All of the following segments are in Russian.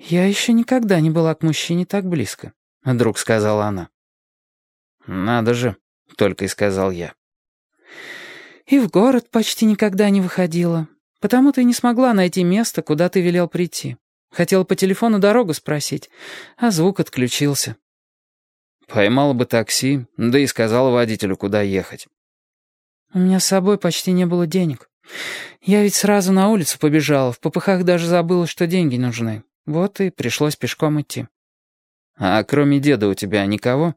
«Я еще никогда не была к мужчине так близко», — вдруг сказала она. «Надо же», — только и сказал я. «И в город почти никогда не выходила. Потому ты не смогла найти место, куда ты велел прийти. Хотела по телефону дорогу спросить, а звук отключился». «Поймала бы такси, да и сказала водителю, куда ехать». «У меня с собой почти не было денег. Я ведь сразу на улицу побежала, в попыхах даже забыла, что деньги нужны. Вот и пришлось пешком идти. А кроме деда у тебя никого?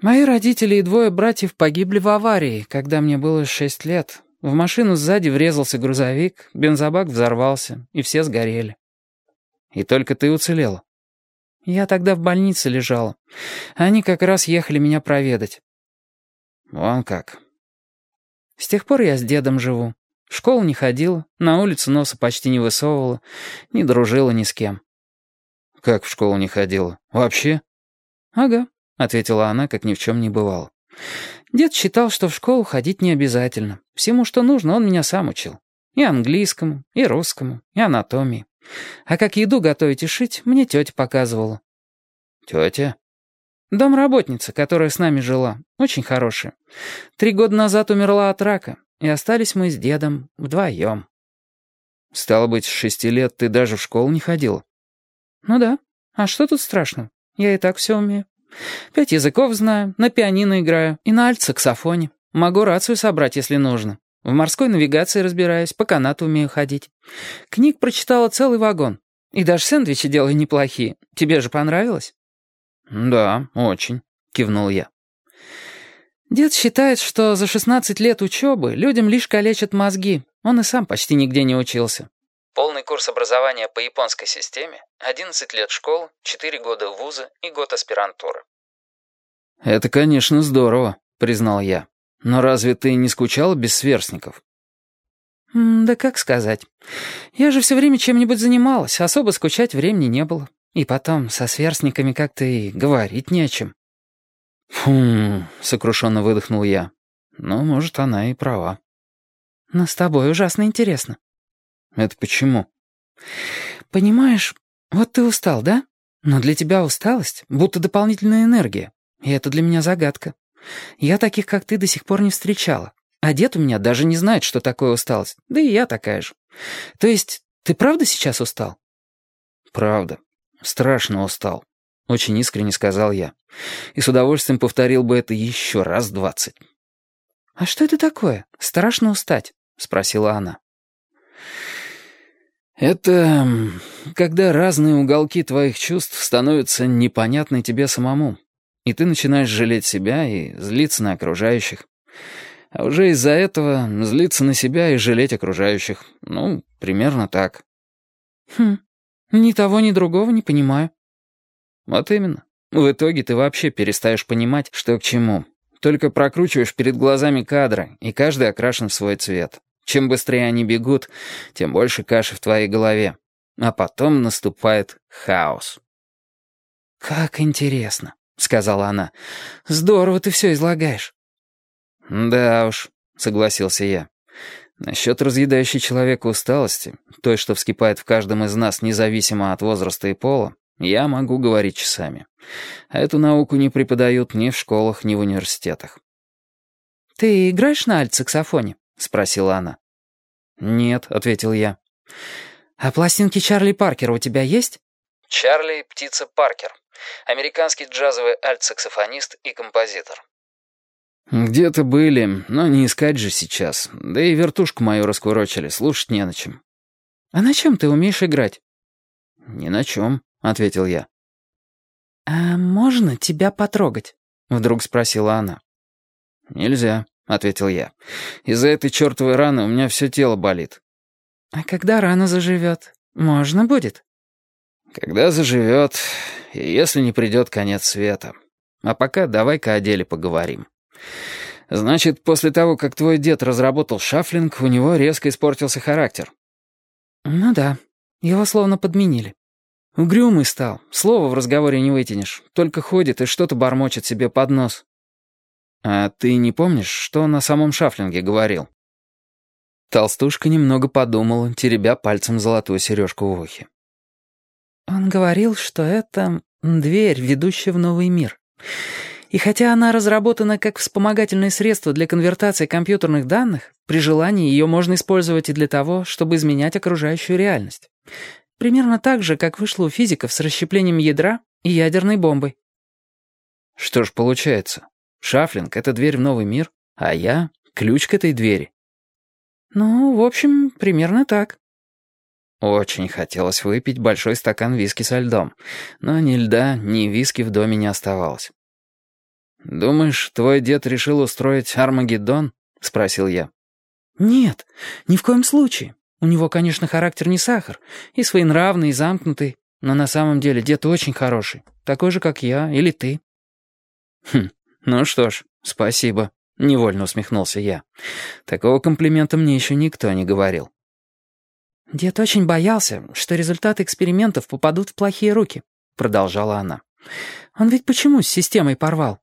Мои родители и двое братьев погибли в аварии, когда мне было шесть лет. В машину сзади врезался грузовик, бензобак взорвался, и все сгорели. И только ты уцелела? Я тогда в больнице лежала. Они как раз ехали меня проведать. Вон как. С тех пор я с дедом живу. В школу не ходила, на улицу носа почти не высовывала, не дружила ни с кем. «Как в школу не ходила? Вообще?» «Ага», — ответила она, как ни в чем не бывало. «Дед считал, что в школу ходить не обязательно. Всему, что нужно, он меня сам учил. И английскому, и русскому, и анатомии. А как еду готовить и шить, мне тетя показывала». «Тетя?» «Домработница, которая с нами жила. Очень хорошая. Три года назад умерла от рака. И остались мы с дедом вдвоем. «Стало быть, с шести лет ты даже в школу не ходила?» «Ну да. А что тут страшного? Я и так все умею. Пять языков знаю, на пианино играю и на альт-саксофоне. Могу рацию собрать, если нужно. В морской навигации разбираюсь, по канату умею ходить. Книг прочитала целый вагон. И даже сэндвичи делаю неплохие. Тебе же понравилось?» «Да, очень», — кивнул я. Дед считает, что за 16 лет учебы людям лишь калечат мозги. Он и сам почти нигде не учился. Полный курс образования по японской системе, 11 лет школ, 4 года вуза и год аспирантуры. «Это, конечно, здорово», — признал я. «Но разве ты не скучала без сверстников?» «Да как сказать. Я же все время чем-нибудь занималась, особо скучать времени не было. И потом, со сверстниками как-то и говорить не о чем». «Фу», — сокрушенно выдохнул я. «Ну, может, она и права». «Но с тобой ужасно интересно». «Это почему?» «Понимаешь, вот ты устал, да? Но для тебя усталость будто дополнительная энергия. И это для меня загадка. Я таких, как ты, до сих пор не встречала. А дед у меня даже не знает, что такое усталость. Да и я такая же. То есть, ты правда сейчас устал?» «Правда. Страшно устал». Очень искренне сказал я. И с удовольствием повторил бы это еще раз двадцать. «А что это такое? Страшно устать?» — спросила она. «Это когда разные уголки твоих чувств становятся непонятны тебе самому, и ты начинаешь жалеть себя и злиться на окружающих. А уже из-за этого злиться на себя и жалеть окружающих. Ну, примерно так». «Хм, ни того, ни другого не понимаю». Вот именно. В итоге ты вообще перестаешь понимать, что к чему. Только прокручиваешь перед глазами кадры, и каждый окрашен в свой цвет. Чем быстрее они бегут, тем больше каши в твоей голове. А потом наступает хаос. «Как интересно», — сказала она. «Здорово ты все излагаешь». «Да уж», — согласился я. Насчет разъедающей человека усталости, той, что вскипает в каждом из нас независимо от возраста и пола, я могу говорить часами. А эту науку не преподают ни в школах, ни в университетах. «Ты играешь на альт-саксофоне?» — спросила она. «Нет», — ответил я. «А пластинки Чарли Паркера у тебя есть?» Чарли — птица Паркер. Американский джазовый альт-саксофонист и композитор. «Где-то были, но не искать же сейчас. Да и вертушку мою раскурочили, слушать не на чем». «А на чем ты умеешь играть?» «Ни на чем», — ответил я. «А можно тебя потрогать?» — вдруг спросила она. «Нельзя», — ответил я. «Из-за этой чертовой раны у меня все тело болит». «А когда рана заживет, можно будет?» «Когда заживет, и если не придет конец света. А пока давай-ка о деле поговорим. Значит, после того, как твой дед разработал шафлинг, у него резко испортился характер». «Ну да, его словно подменили». Угрюмый стал, слова в разговоре не вытянешь, только ходит и что-то бормочет себе под нос. А ты не помнишь, что на самом шафлинге говорил? Толстушка немного подумала, теребя пальцем золотую сережку в ухе. Он говорил, что это дверь, ведущая в новый мир. И хотя она разработана как вспомогательное средство для конвертации компьютерных данных, при желании ее можно использовать и для того, чтобы изменять окружающую реальность. Примерно так же, как вышло у физиков с расщеплением ядра и ядерной бомбой. Что ж получается, Шафлинг — это дверь в новый мир, а я — ключ к этой двери. Ну, в общем, примерно так. Очень хотелось выпить большой стакан виски со льдом, но ни льда, ни виски в доме не оставалось. «Думаешь, твой дед решил устроить Армагеддон?» — спросил я. «Нет, ни в коем случае. У него, конечно, характер не сахар, и своенравный, и замкнутый, но на самом деле дед очень хороший, такой же, как я или ты». «Хм, ну что ж, спасибо», — невольно усмехнулся я. «Такого комплимента мне еще никто не говорил». «Дед очень боялся, что результаты экспериментов попадут в плохие руки», — продолжала она. «Он ведь почему с системой порвал?